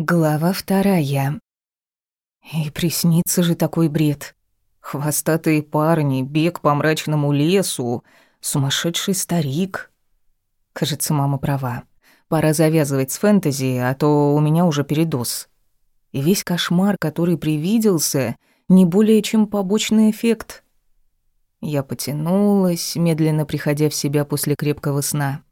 Глава вторая. И приснится же такой бред. Хвостатые парни, бег по мрачному лесу, сумасшедший старик. Кажется, мама права. Пора завязывать с фэнтези, а то у меня уже передоз. И весь кошмар, который привиделся, не более чем побочный эффект. Я потянулась, медленно приходя в себя после крепкого сна.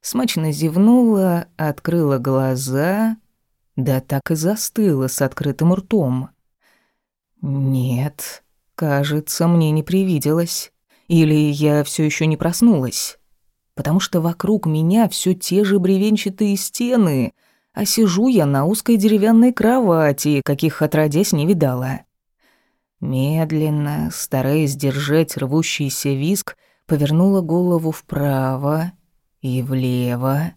Смачно зевнула, открыла глаза — да так и застыла с открытым ртом. Нет, кажется, мне не привиделось. Или я все еще не проснулась. Потому что вокруг меня все те же бревенчатые стены, а сижу я на узкой деревянной кровати, каких отродясь не видала. Медленно, стараясь держать рвущийся виск, повернула голову вправо и влево.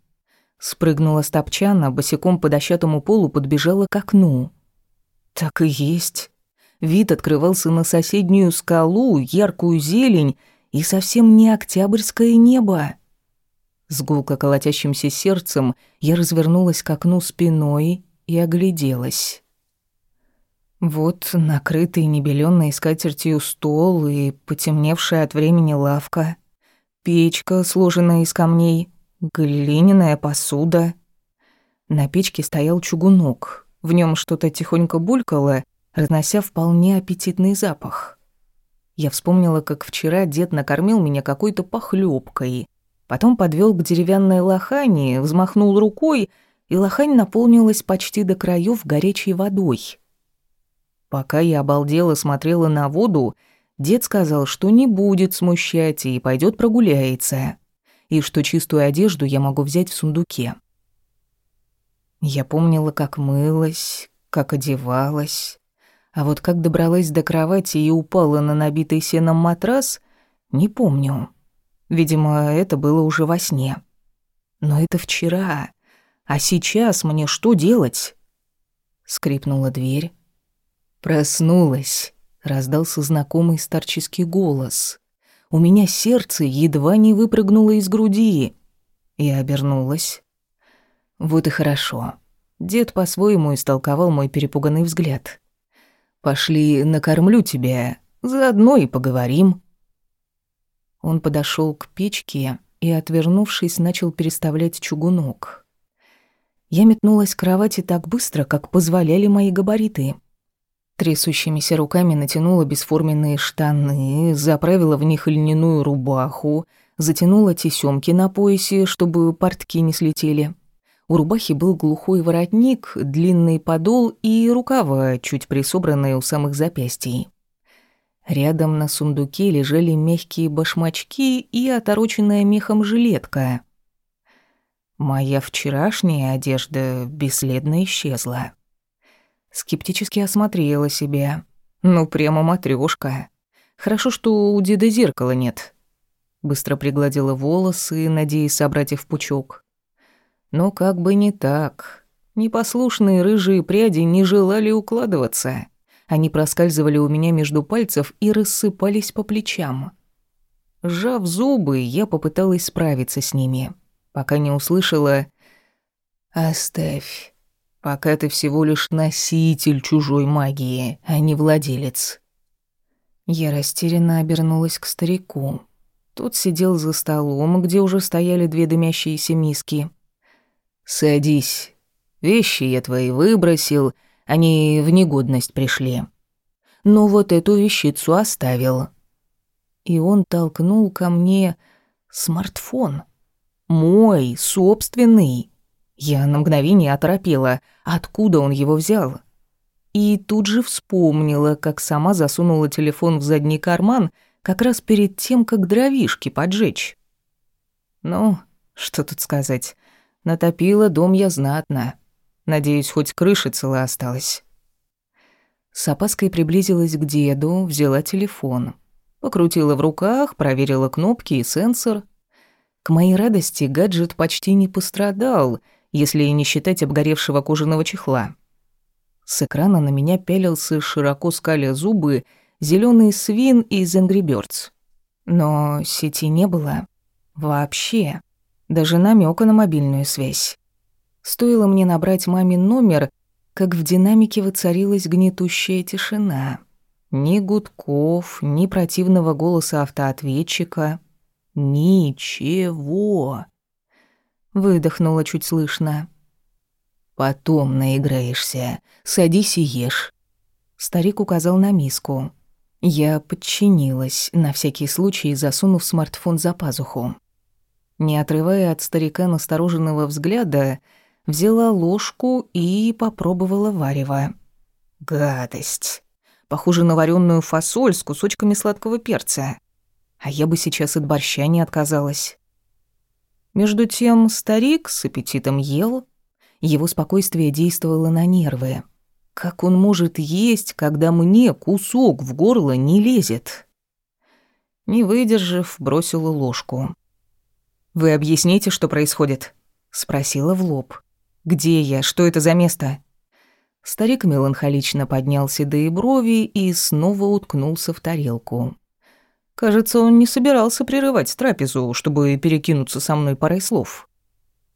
Спрыгнула с топчана, босиком по дощатому полу подбежала к окну. Так и есть. Вид открывался на соседнюю скалу, яркую зелень и совсем не октябрьское небо. С гулко колотящимся сердцем я развернулась к окну спиной и огляделась. Вот накрытый небелённой скатертью стол и потемневшая от времени лавка, печка, сложенная из камней, Глиняная посуда. На печке стоял чугунок. В нем что-то тихонько булькало, разнося вполне аппетитный запах. Я вспомнила, как вчера дед накормил меня какой-то похлебкой. Потом подвел к деревянной лохани, взмахнул рукой, и лохань наполнилась почти до краев горячей водой. Пока я обалдела смотрела на воду, дед сказал, что не будет смущать и пойдет прогуляется и что чистую одежду я могу взять в сундуке. Я помнила, как мылась, как одевалась, а вот как добралась до кровати и упала на набитый сеном матрас, не помню. Видимо, это было уже во сне. Но это вчера. А сейчас мне что делать? Скрипнула дверь. Проснулась. Раздался знакомый старческий голос. У меня сердце едва не выпрыгнуло из груди. Я обернулась. Вот и хорошо. Дед по-своему истолковал мой перепуганный взгляд. «Пошли, накормлю тебя, заодно и поговорим». Он подошел к печке и, отвернувшись, начал переставлять чугунок. Я метнулась к кровати так быстро, как позволяли мои габариты. Трясущимися руками натянула бесформенные штаны, заправила в них льняную рубаху, затянула тесёмки на поясе, чтобы портки не слетели. У рубахи был глухой воротник, длинный подол и рукава, чуть присобранные у самых запястий. Рядом на сундуке лежали мягкие башмачки и отороченная мехом жилетка. Моя вчерашняя одежда бесследно исчезла. Скептически осмотрела себя. Ну, прямо матрёшка. Хорошо, что у деда зеркала нет. Быстро пригладила волосы, надеясь собрать их в пучок. Но как бы не так. Непослушные рыжие пряди не желали укладываться. Они проскальзывали у меня между пальцев и рассыпались по плечам. Сжав зубы, я попыталась справиться с ними, пока не услышала «Оставь, Пока ты всего лишь носитель чужой магии, а не владелец. Я растерянно обернулась к старику. Тот сидел за столом, где уже стояли две дымящиеся миски. «Садись. Вещи я твои выбросил, они в негодность пришли. Но вот эту вещицу оставил». И он толкнул ко мне смартфон. Мой, собственный. Я на мгновение оторопела, откуда он его взял. И тут же вспомнила, как сама засунула телефон в задний карман как раз перед тем, как дровишки поджечь. Ну, что тут сказать. Натопила дом я знатно. Надеюсь, хоть крыша цела осталась. С опаской приблизилась к деду, взяла телефон. Покрутила в руках, проверила кнопки и сенсор. К моей радости гаджет почти не пострадал — если не считать обгоревшего кожаного чехла. С экрана на меня пялился, широко скаля зубы, зеленый свин из Angry Birds. Но сети не было. Вообще. Даже намека на мобильную связь. Стоило мне набрать мамин номер, как в динамике воцарилась гнетущая тишина. Ни гудков, ни противного голоса автоответчика. Ничего. Выдохнула чуть слышно. «Потом наиграешься. Садись и ешь». Старик указал на миску. Я подчинилась, на всякий случай засунув смартфон за пазуху. Не отрывая от старика настороженного взгляда, взяла ложку и попробовала варево. Гадость. Похоже на вареную фасоль с кусочками сладкого перца. А я бы сейчас от борща не отказалась. Между тем старик с аппетитом ел. Его спокойствие действовало на нервы. Как он может есть, когда мне кусок в горло не лезет? Не выдержав, бросила ложку. «Вы объясните, что происходит?» Спросила в лоб. «Где я? Что это за место?» Старик меланхолично поднял седые брови и снова уткнулся в тарелку. Кажется, он не собирался прерывать трапезу, чтобы перекинуться со мной парой слов.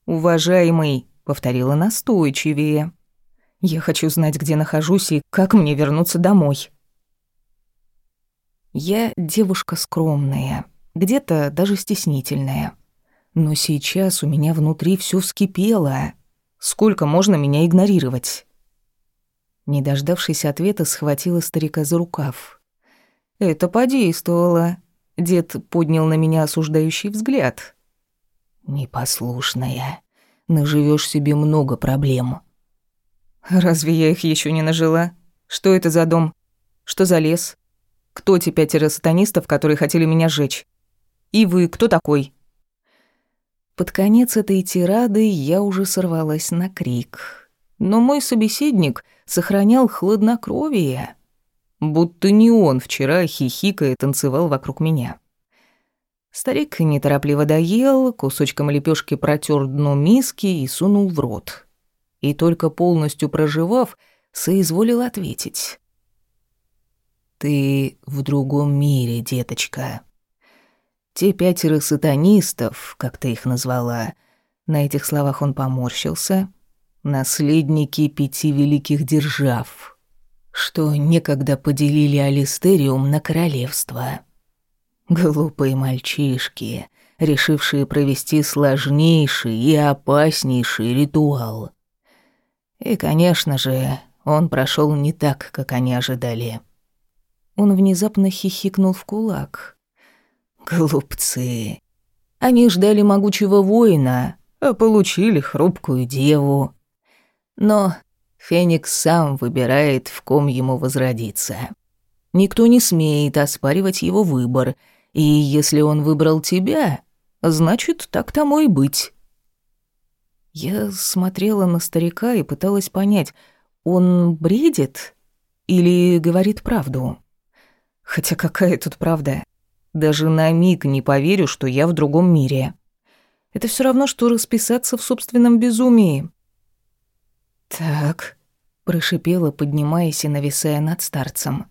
«Уважаемый», — повторила настойчивее, — «я хочу знать, где нахожусь и как мне вернуться домой». Я девушка скромная, где-то даже стеснительная. Но сейчас у меня внутри все вскипело. Сколько можно меня игнорировать? Не дождавшись ответа, схватила старика за рукав. Это подействовало. Дед поднял на меня осуждающий взгляд. «Непослушная. Наживешь себе много проблем». «Разве я их еще не нажила? Что это за дом? Что за лес? Кто те пятеро сатанистов, которые хотели меня сжечь? И вы кто такой?» Под конец этой тирады я уже сорвалась на крик. Но мой собеседник сохранял хладнокровие, будто не он вчера хихикая танцевал вокруг меня. Старик неторопливо доел, кусочком лепешки протер дно миски и сунул в рот. И только полностью проживав, соизволил ответить. «Ты в другом мире, деточка». Те пятеро сатанистов, как ты их назвала, на этих словах он поморщился, наследники пяти великих держав, что некогда поделили Алистериум на королевство. Глупые мальчишки, решившие провести сложнейший и опаснейший ритуал. И, конечно же, он прошел не так, как они ожидали. Он внезапно хихикнул в кулак — Глупцы. Они ждали могучего воина, а получили хрупкую деву. Но Феникс сам выбирает, в ком ему возродиться. Никто не смеет оспаривать его выбор, и если он выбрал тебя, значит, так тому и быть. Я смотрела на старика и пыталась понять, он бредит или говорит правду? Хотя какая тут правда? Даже на миг не поверю, что я в другом мире. Это все равно, что расписаться в собственном безумии. «Так», — прошипела, поднимаясь и нависая над старцем.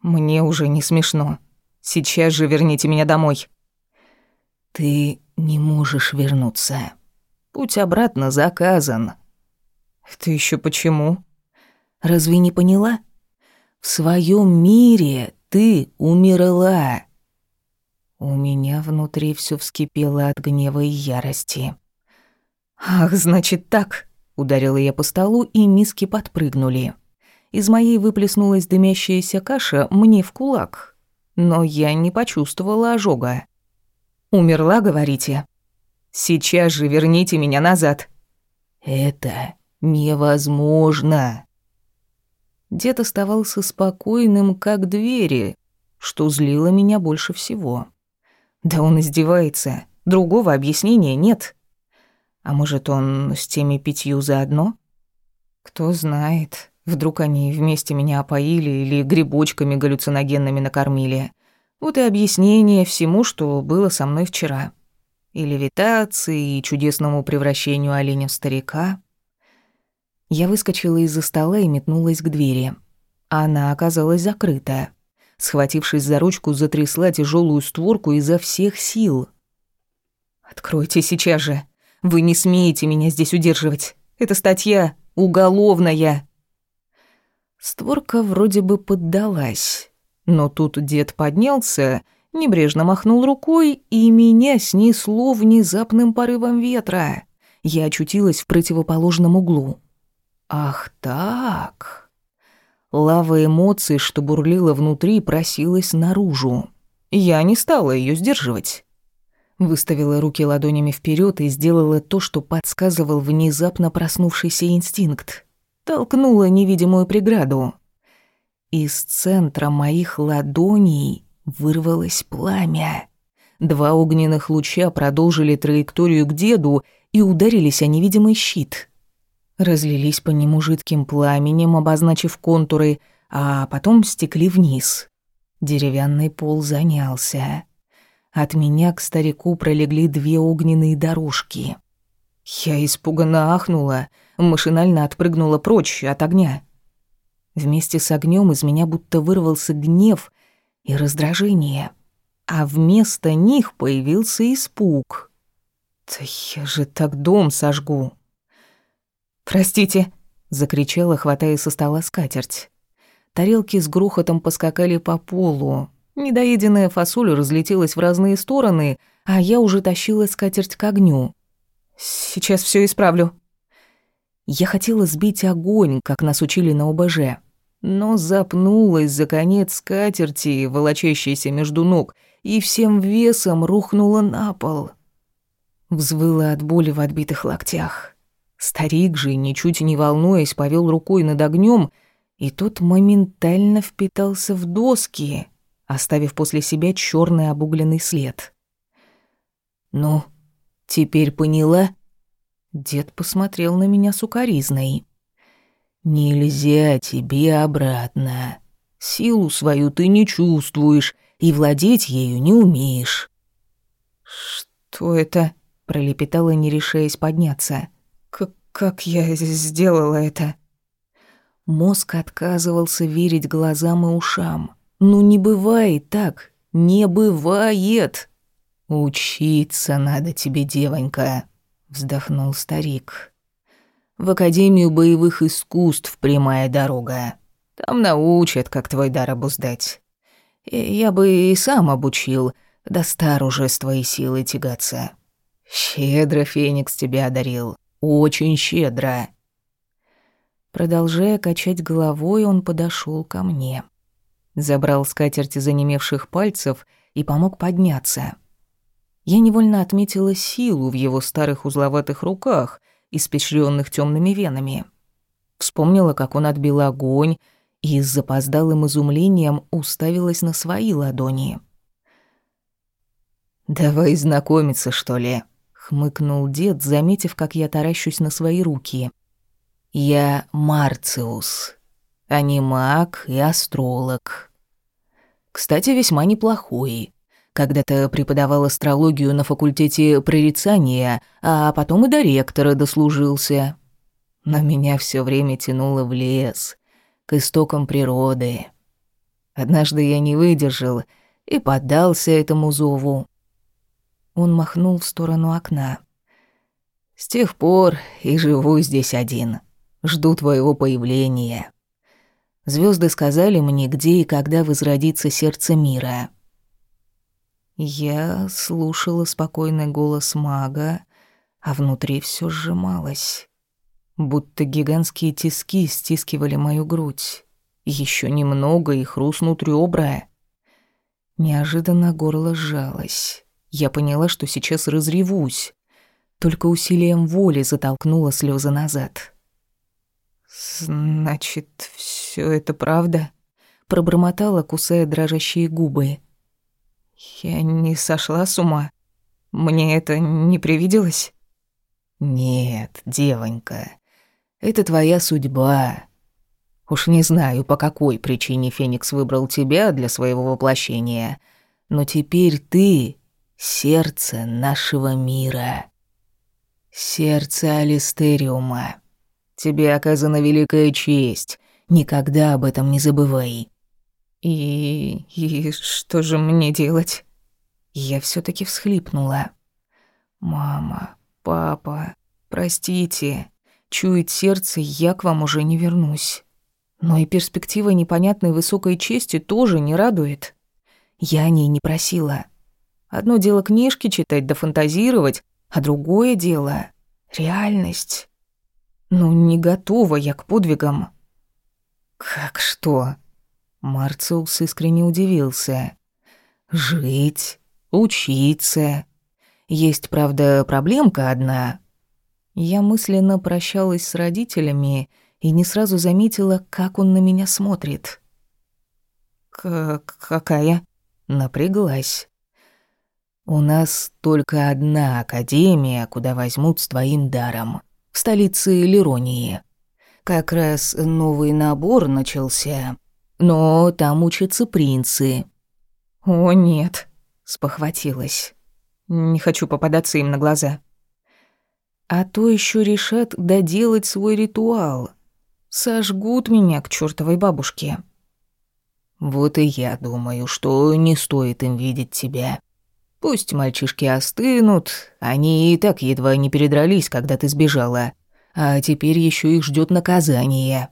«Мне уже не смешно. Сейчас же верните меня домой». «Ты не можешь вернуться. Путь обратно заказан». «Это еще почему?» «Разве не поняла? В своем мире ты умерла». У меня внутри все вскипело от гнева и ярости. «Ах, значит так!» — ударила я по столу, и миски подпрыгнули. Из моей выплеснулась дымящаяся каша мне в кулак. Но я не почувствовала ожога. «Умерла, говорите? Сейчас же верните меня назад!» «Это невозможно!» Дед оставался спокойным, как двери, что злило меня больше всего. Да он издевается. Другого объяснения нет. А может, он с теми пятью заодно? Кто знает. Вдруг они вместе меня опоили или грибочками галлюциногенными накормили. Вот и объяснение всему, что было со мной вчера. И левитации, и чудесному превращению оленя в старика. Я выскочила из-за стола и метнулась к двери. Она оказалась закрыта. Схватившись за ручку, затрясла тяжелую створку изо всех сил. «Откройте сейчас же! Вы не смеете меня здесь удерживать! Это статья уголовная!» Створка вроде бы поддалась, но тут дед поднялся, небрежно махнул рукой, и меня снесло внезапным порывом ветра. Я очутилась в противоположном углу. Ах так. Лава эмоций, что бурлила внутри, просилась наружу. Я не стала ее сдерживать. Выставила руки ладонями вперед и сделала то, что подсказывал внезапно проснувшийся инстинкт. Толкнула невидимую преграду. Из центра моих ладоней вырвалось пламя. Два огненных луча продолжили траекторию к деду и ударились о невидимый щит. Разлились по нему жидким пламенем, обозначив контуры, а потом стекли вниз. Деревянный пол занялся. От меня к старику пролегли две огненные дорожки. Я испуганно ахнула, машинально отпрыгнула прочь от огня. Вместе с огнем из меня будто вырвался гнев и раздражение, а вместо них появился испуг. «Да я же так дом сожгу!» «Простите!» — закричала, хватая со стола скатерть. Тарелки с грохотом поскакали по полу. Недоеденная фасоль разлетелась в разные стороны, а я уже тащила скатерть к огню. «Сейчас все исправлю». Я хотела сбить огонь, как нас учили на ОБЖ, но запнулась за конец скатерти, волочащейся между ног, и всем весом рухнула на пол. Взвыла от боли в отбитых локтях. Старик же, ничуть не волнуясь, повел рукой над огнем — и тот моментально впитался в доски, оставив после себя черный обугленный след. «Ну, теперь поняла?» Дед посмотрел на меня сукоризной. «Нельзя тебе обратно. Силу свою ты не чувствуешь и владеть ею не умеешь». «Что это?» — пролепетала, не решаясь подняться. «К «Как я сделала это?» Мозг отказывался верить глазам и ушам. «Ну не бывает так! Не бывает!» «Учиться надо тебе, девонька», — вздохнул старик. «В Академию боевых искусств прямая дорога. Там научат, как твой дар обуздать. Я бы и сам обучил, да стар уже с твоей силой тягаться. Щедро Феникс тебя одарил, очень щедро». Продолжая качать головой, он подошел ко мне. Забрал скатерть из онемевших пальцев и помог подняться. Я невольно отметила силу в его старых узловатых руках, испещренных темными венами. Вспомнила, как он отбил огонь, и с запоздалым изумлением уставилась на свои ладони. «Давай знакомиться, что ли?» — хмыкнул дед, заметив, как я таращусь на свои руки — я Марциус, а не маг и астролог. Кстати, весьма неплохой. Когда-то преподавал астрологию на факультете прорицания, а потом и до ректора дослужился. Но меня все время тянуло в лес, к истокам природы. Однажды я не выдержал и поддался этому зову. Он махнул в сторону окна. С тех пор и живу здесь один. Жду твоего появления. Звезды сказали мне, где и когда возродится сердце мира. Я слушала спокойный голос мага, а внутри все сжималось. Будто гигантские тиски стискивали мою грудь. Еще немного и хрустнут ребра. Неожиданно горло сжалось. Я поняла, что сейчас разревусь. Только усилием воли затолкнула слезы назад. «Значит, все это правда?» Пробормотала, кусая дрожащие губы. «Я не сошла с ума? Мне это не привиделось?» «Нет, девонька, это твоя судьба. Уж не знаю, по какой причине Феникс выбрал тебя для своего воплощения, но теперь ты — сердце нашего мира. Сердце Алистериума». Тебе оказана великая честь. Никогда об этом не забывай». «И... и что же мне делать?» Я все таки всхлипнула. «Мама, папа, простите. Чует сердце, я к вам уже не вернусь. Но и перспектива непонятной высокой чести тоже не радует. Я о ней не просила. Одно дело книжки читать да фантазировать, а другое дело — реальность. Ну, не готова я к подвигам. Как что? Марциус искренне удивился. Жить, учиться. Есть, правда, проблемка одна. Я мысленно прощалась с родителями и не сразу заметила, как он на меня смотрит. К «Какая?» Напряглась. «У нас только одна академия, куда возьмут с твоим даром. В столице Лиронии. Как раз новый набор начался, но там учатся принцы». «О, нет», — спохватилась. «Не хочу попадаться им на глаза». А то еще решат доделать свой ритуал. Сожгут меня к чертовой бабушке. Вот и я думаю, что не стоит им видеть тебя. Пусть мальчишки остынут, они и так едва не передрались, когда ты сбежала. А теперь еще их ждет наказание.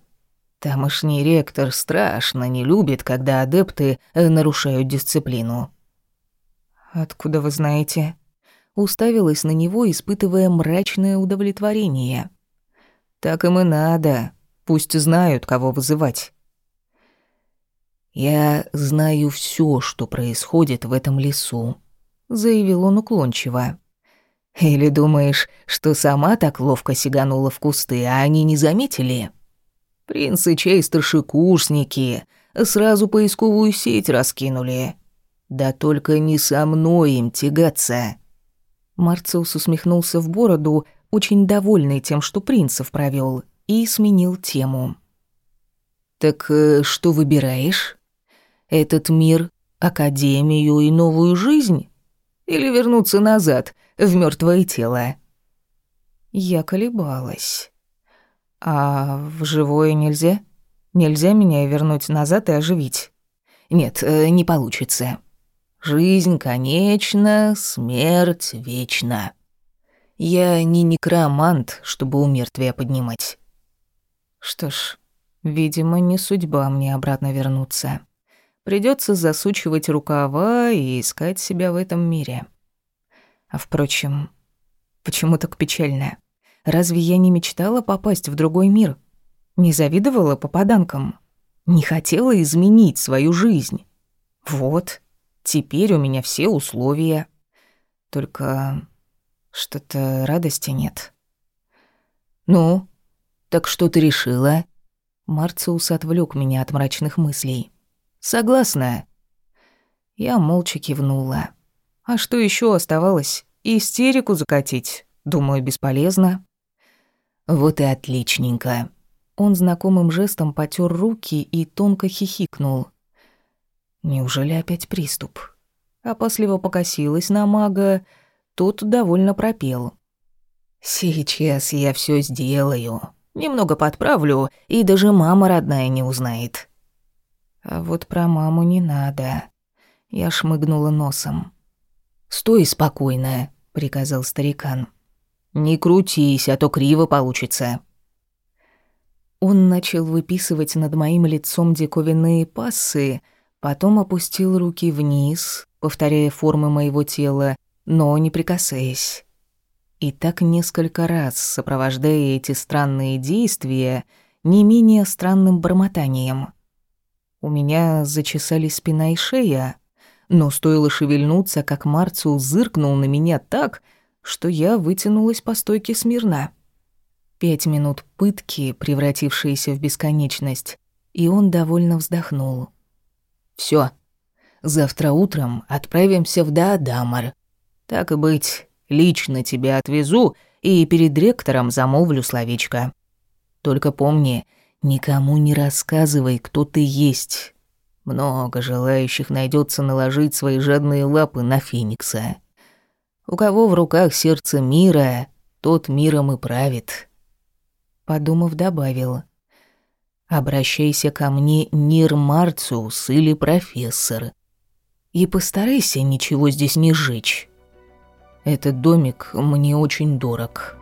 Тамошний ректор страшно не любит, когда адепты нарушают дисциплину. Откуда вы знаете? Уставилась на него, испытывая мрачное удовлетворение. Так им и надо. Пусть знают, кого вызывать. «Я знаю все, что происходит в этом лесу», — заявил он уклончиво. «Или думаешь, что сама так ловко сиганула в кусты, а они не заметили? Принцы чей старшекурсники сразу поисковую сеть раскинули. Да только не со мной им тягаться». Марциус усмехнулся в бороду, очень довольный тем, что принцев провел, и сменил тему. «Так э, что выбираешь?» этот мир, академию и новую жизнь? Или вернуться назад, в мертвое тело? Я колебалась. А в живое нельзя? Нельзя меня вернуть назад и оживить? Нет, э, не получится. Жизнь конечна, смерть вечна. Я не некромант, чтобы у мертвия поднимать. Что ж, видимо, не судьба мне обратно вернуться. Придется засучивать рукава и искать себя в этом мире. А впрочем, почему так печально? Разве я не мечтала попасть в другой мир? Не завидовала попаданкам? Не хотела изменить свою жизнь? Вот, теперь у меня все условия. Только что-то радости нет. «Ну, так что ты решила?» Марциус отвлек меня от мрачных мыслей. Согласна. Я молча кивнула. А что еще оставалось? Истерику закатить. Думаю, бесполезно. Вот и отличненько. Он знакомым жестом потер руки и тонко хихикнул. Неужели опять приступ? Опасливо покосилась на мага, тот довольно пропел. «Сейчас я все сделаю. Немного подправлю, и даже мама родная не узнает. А вот про маму не надо. Я шмыгнула носом. «Стой спокойно», — приказал старикан. «Не крутись, а то криво получится». Он начал выписывать над моим лицом диковинные пассы, потом опустил руки вниз, повторяя формы моего тела, но не прикасаясь. И так несколько раз, сопровождая эти странные действия не менее странным бормотанием. У меня зачесались спина и шея, но стоило шевельнуться, как Марциус зыркнул на меня так, что я вытянулась по стойке смирно. Пять минут пытки, превратившиеся в бесконечность, и он довольно вздохнул. Все, завтра утром отправимся в Даадамар. Так и быть, лично тебя отвезу и перед ректором замолвлю словечко. Только помни, Никому не рассказывай, кто ты есть. Много желающих найдется наложить свои жадные лапы на Феникса. У кого в руках сердце мира, тот миром и правит. Подумав, добавил. Обращайся ко мне Нир Марциус или профессор. И постарайся ничего здесь не сжечь. Этот домик мне очень дорог».